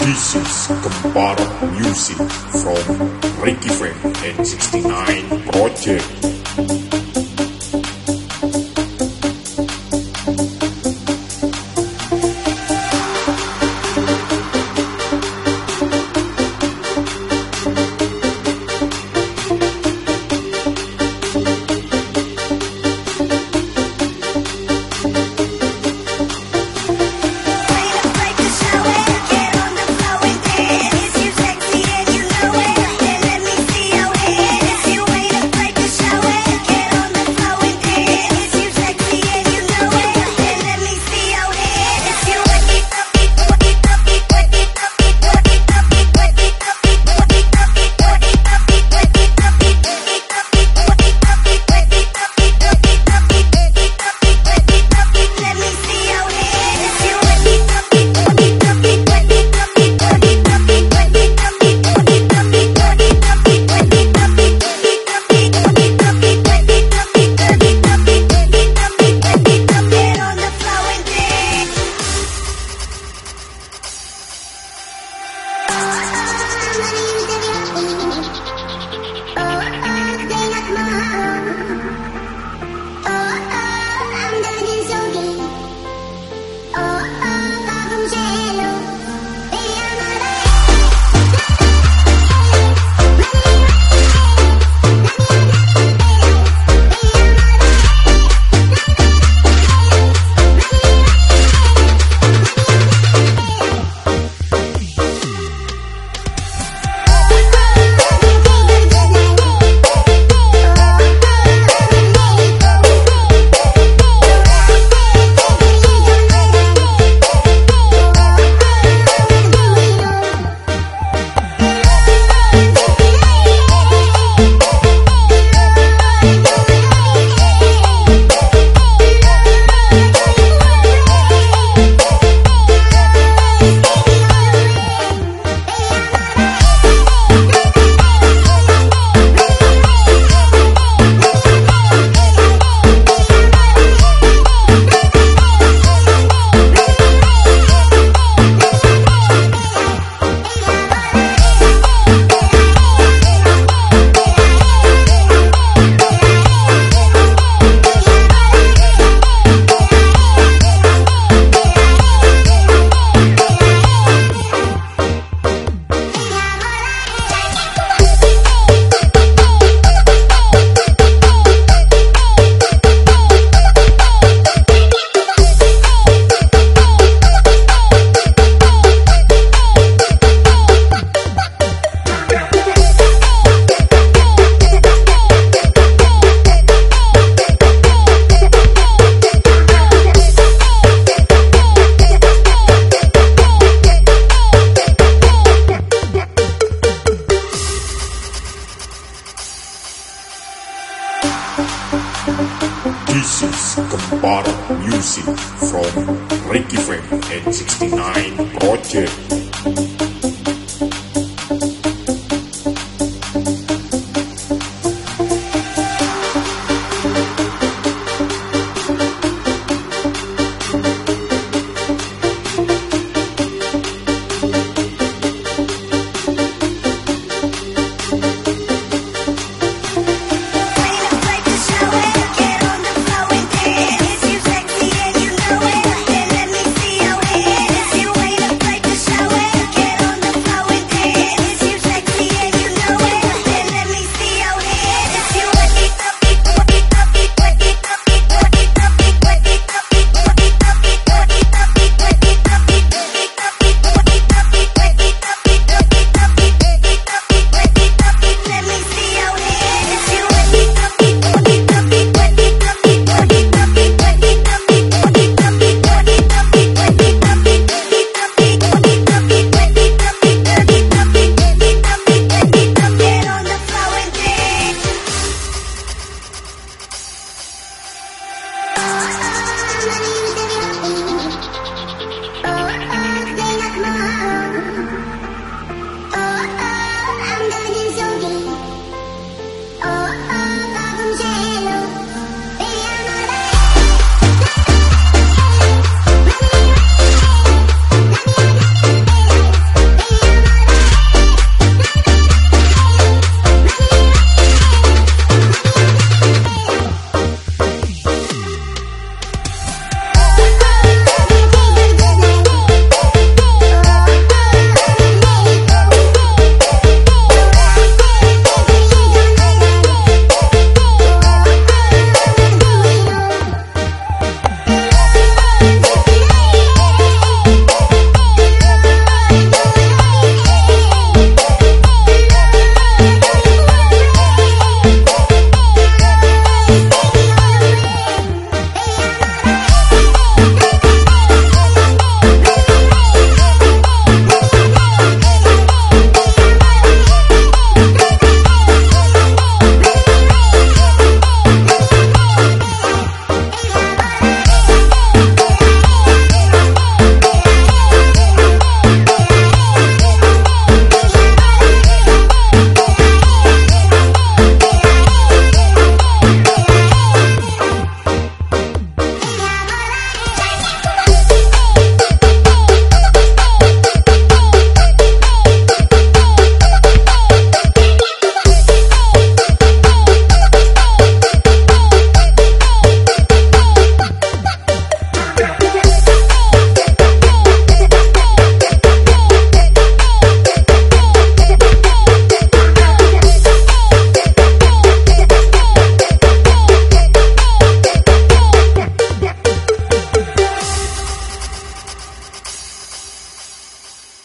This is Kempar Music from Ricky Frame and 69 Project. This is Kempar Music from Ricky Frame and 69 Project.